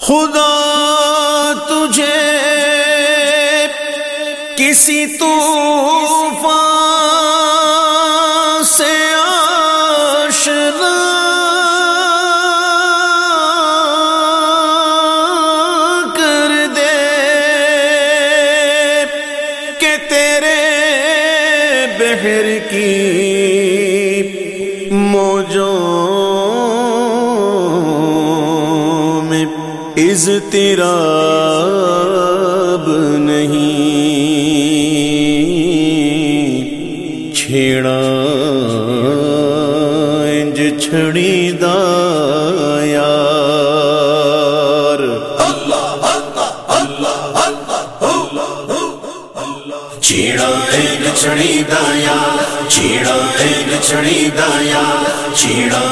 خدا تجھے کسی طوفان سے آشنا کر دے کہ تیرے بہر کی موجوں تیز تیرا چیڑا چڑی دایا، چیڑا چڑی دایا، چیڑا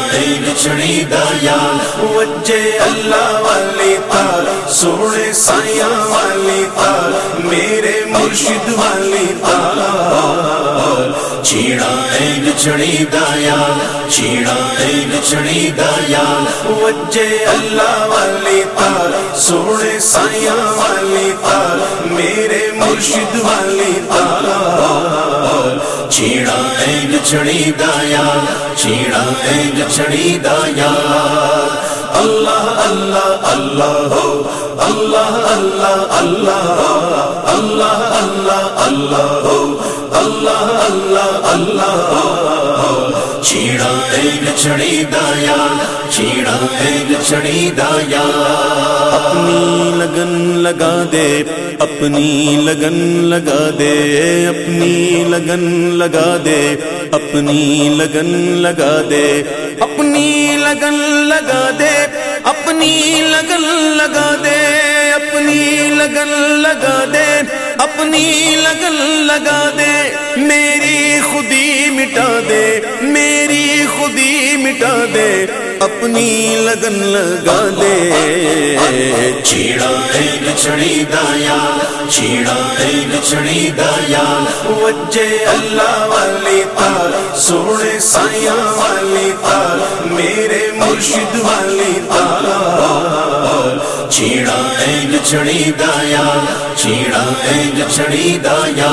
چڑی دایا۔ وجے اللہ والی تار سونے سائیاں تار میرے مرشد تار چیڑا ایک چڑی دایا، چیڑا ایک چڑی دایا۔ وجے اللہ والی تار سونے سائیاں والی تار میرے مرشد والی تار چیڑا ایک چھڑی دایا، چیڑا ایک چھڑی دایا۔ اللہ اللہ اللہ ہو، اللہ اللہ اللہ اللہ اللہ اللہ ہو، اللہ اللہ اللہ چیڑا ایک چڑی دایا چیڑا ایک چڑی دایا اپنی لگن لگا دے، اپنی لگن لگا دے، اپنی لگن لگا دے، اپنی لگن لگا دے۔ اپنی لگن لگا دے، اپنی لگن لگا دے، اپنی لگن لگا دے، اپنی لگن لگا دے۔ میری خودی مٹا دے میری خودی مٹا دے اپنی لگن لگا دے۔ چھیڑا ہے بچھڑی دایا چھیڑا ہے بچھڑی دایا وجے اللہ والی تا سونے سایہ والی تا میرے مرشد والی تا۔ چھیڑا اینگ چھڑی دایا چھیڑا اینگ چھڑی دایا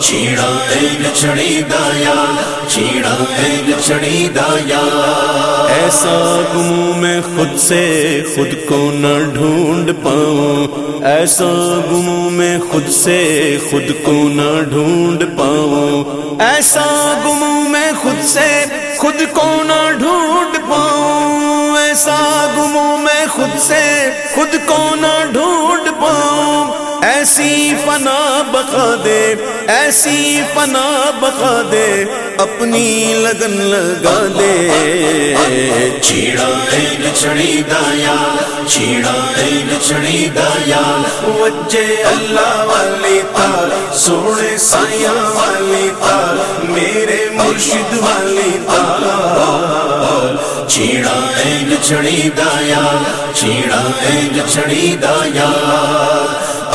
چیڑا ایک چڑی دایا چیڑا ایک چڑی دایا ایسا گموں میں خود سے خود کو نہ ڈھونڈ پاؤں۔ ایسا گموں میں خود سے خود کو نہ ڈھونڈ پاؤں۔ ایسا گموں میں خود سے خود کو نہ ڈھونڈ پاؤں۔ ایسا گموں میں خود سے خود کو نہ ڈھونڈ پاؤں۔ ایسی فنا بقا دے، ایسی فنا بقا دے، اپنی لگن لگا دے۔ چیڑا ایک چڑی دایا چیڑا ایک چڑی دایا وجے اللہ والی تار، سونے سائیاں والی تار، میرے مرشد والی تار۔ چیڑا ایک چڑی دایا چیڑا ایک چڑی دایا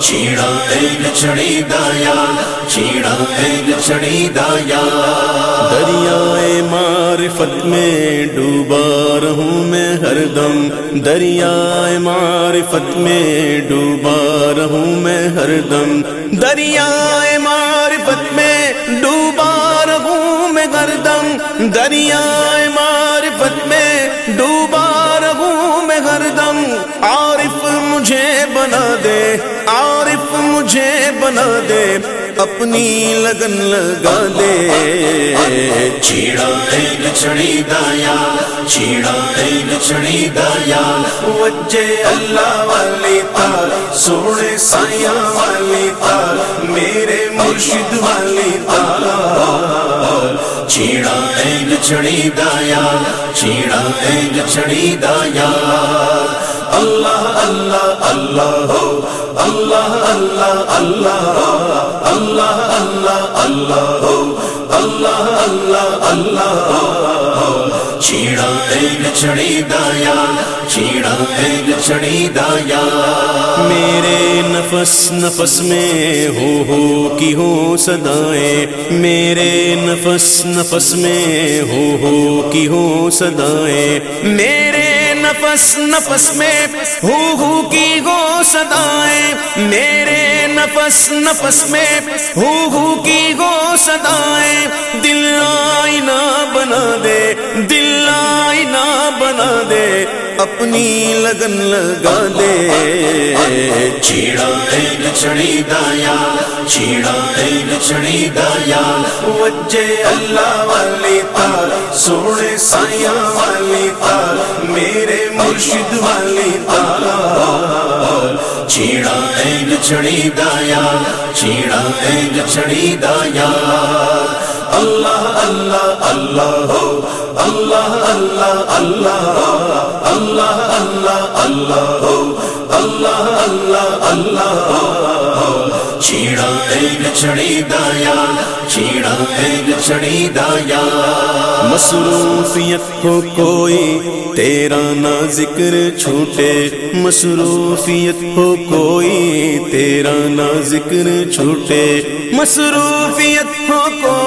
چیڑا ایک دایا چیڑا ایک چڑی دایا دریائے معرفت میں ڈوبا رہوں میں ہر دم۔ دریائے معرفت میں ڈوبا رہوں میں ہر دم۔ دریائے معرفت میں ڈوبا رہوں میں ہر دم۔ دریائے دے اپنی لگن لگا دے۔ چھیڑا ہے بچھڑی دایا چھیڑا ہے بچھڑی دایا وجے اللہ والی تا سونے سایا والی تا میرے مرشد والی تا۔ چھیڑا ہے بچھڑی دایا چھیڑا ہے بچھڑی دایا اللہ اللہ اللہ اللہ اللہ اللہ اللہ اللہ اللہ اللہ اللہ اللہ چیڑا ایک چڑی دایا چیڑا ایک چڑی دایا میرے نفس نفس میں ہو ہو کی ہو سدائیں میرے نفس نفس میں ہو ہو کی ہو سدائیں میرے نفس نفس میں ہو ہو کی گو سدائیں میرے نفس نفس میں ہو ہو کی گو سدائیں دل آئینہ بنا دے، دل آئینہ بنا دے۔ اپنی لگن لگا دے۔ چیڑا ایک چڑی دایا چیڑا ایک چڑی دایا وجے اللہ والی تار سونے سائیا والی تار میرے مرشد والی تار چیڑا ایک چڑی دایا چیڑا ایک چڑی دایا اللہ اللہ اللہ اللہ اللہ اللہ اللہ اللہ اللہ اللہ اللہ اللہ چیڑا ایک چڑی دایا چیڑا ایک چڑی دایا مصروفیت ہو کوئی، تیرا نہ ذکر چھوٹے. مصروفیت ہو کوئی، تیرا نہ ذکر چھوٹے. مصروفیت ہو کوئی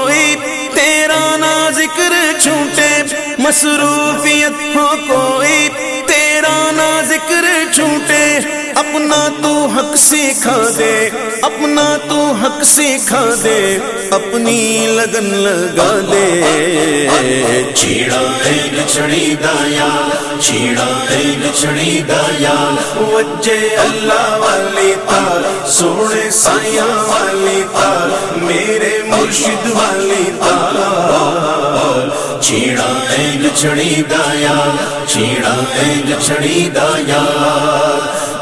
مصروفیت ہو کوئی تیرا نہ ذکر چھوٹے اپنا تو حق سکھا دے اپنا تو حق سکھا دے اپنی لگن لگا دے۔ چیڑا ایک چڑی دایا چیڑا ایک چڑی دایا وجے اللہ والی تار سونے سائیا والی تار میرے مرشد والی تار چیڑا ایک چڑی دایا چیڑا ایک چڑی دایا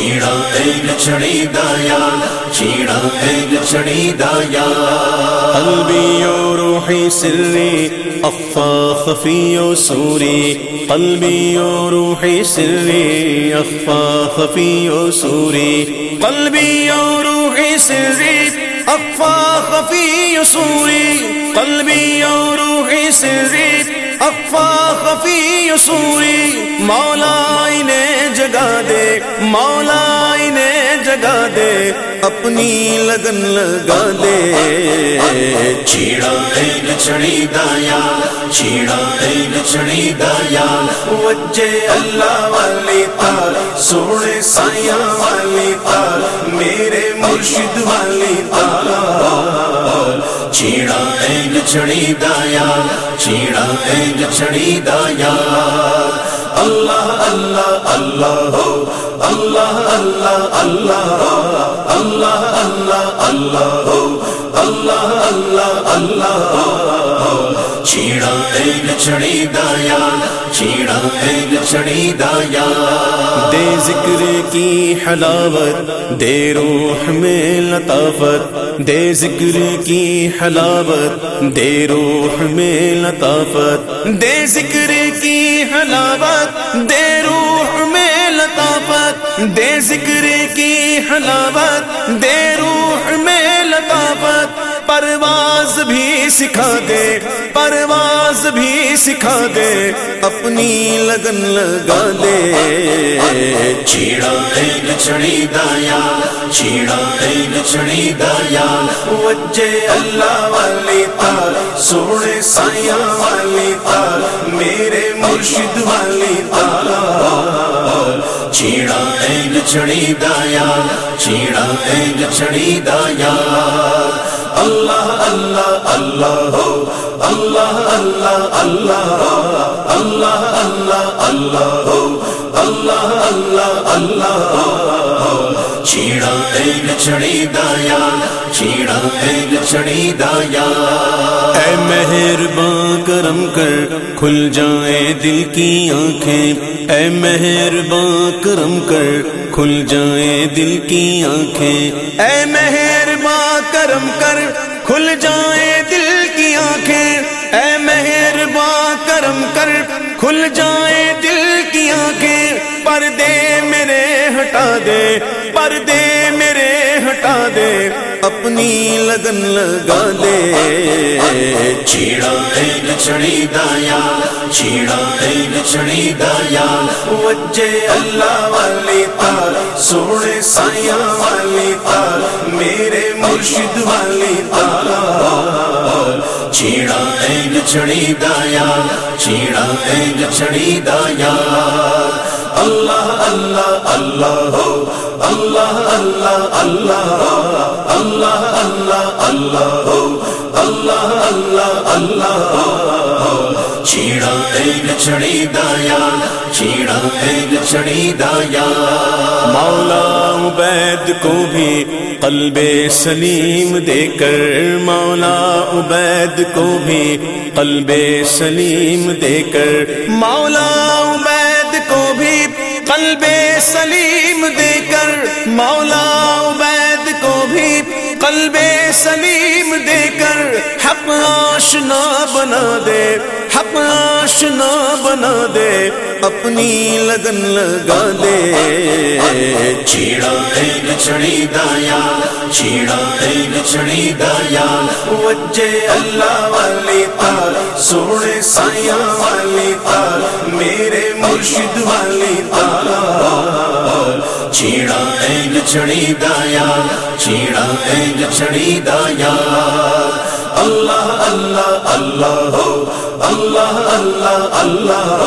چیڑا ایک چڑی دایا چیڑا ایک چڑی دایا قلبی و روحی سری اخفا خفی و سوری۔ قلبی و روحی سری اخفا خفی و سوری۔ قلبی و روحی سری اخفا خفی و سوری۔ قلبی و روحی سری اخفا خفی و سوری مولا انہیں جگا دے مولا انہیں جگا دے اپنی لگن لگا دے۔ ایک چڑی دایا ایک چڑی دایا وجے اللہ والی تار سونے سائیا والی تار میرے مرشد والی تار۔ ایک چڑی دایا چیڑا دایا اللہ اللہ اللہ ہو اللہ اللہ اللہ اللہ اللہ اللہ ہو اللہ اللہ اللہ چیڑا ایک چڑی دایا چیڑا ایک چڑی دایا دے ذکر کی حلاوت، دے روح میں لطافت۔ دے ذکر کی حلاوت، دے روح میں لطافت۔ دے ذکر کی حلاوت، دے روح میں لطافت۔ دے ذکر کی حلاوت، دے پرواز بھی سکھا دے پرواز بھی سکھا دے اپنی لگن لگا دے۔ چیڑا ایک چڑی دایا چیڑا ایک چڑی دایا وجے اللہ والی تار سونے سائیا والی تار میرے مرشد والی تار چیڑا ایک چڑی دایا چیڑا ایک چڑی دایا اللہ اللہ اللہ، ہو. اللہ اللہ اللہ اللہ اللہ اللہ، ہو. اللہ اللہ اللہ چیڑا ایک چڑی دایا چیڑا ایک چڑی دایا اے مہربان کرم کر، کھل جائیں دل کی آنکھیں۔ اے مہربان کرم کر، کھل جائیں دل کی آنکھیں۔ اے مہربا کرم کر کھل جائیں دل کی آنکھیں۔ اے مہربا کرم کر کھل جائیں دل کی آنکھیں۔ پردے میرے ہٹا دے، پردے میرے ہٹا دے۔ اپنی لگن لگا دے۔ چیڑا ہے چڑی دایا چیڑا ہے چڑی دایا وجے اللہ والی تار سونے سائیا والی تار میرے مرشد والی تار چیڑا ہے چھڑی دایا، چیڑا ہے چھڑی دایا۔ اللہ اللہ اللہ ہو، اللہ اللہ اللہ اللہ اللہ اللہ ہو، اللہ اللہ اللہ چیڑا ایک چڑی دایا چیڑا ایک چڑی دایا مولا عبید کو بھی قلب سلیم دے کر، مولا عبید کو بھی قلب سلیم دے کر۔ مولا عبید کو بھی قلب سلیم دے کر۔ مولا عبید کو بھی قلب سلیم حق آشنا بنا دے حق آشنا بنا دے اپنی لگن لگا دے۔ چیڑا ایک چڑی دایا چیڑا ایک چڑی دایا وجے اللہ والی تار سونے سائیا والی تار میرے مرشد والی تار چیڑا ایک چڑی دایا چیڑا ایک چڑی دایا اللہ اللہ اللہ اللہ اللہ اللہ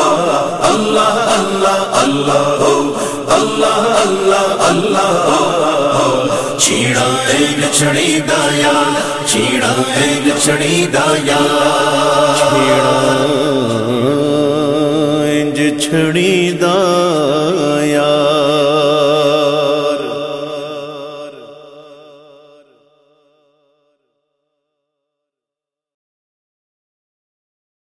اللہ اللہ اللہ اللہ اللہ اللہ چیڑا ایک چڑی دایا چیڑا ایک چڑی دایا انج چھڑی دایا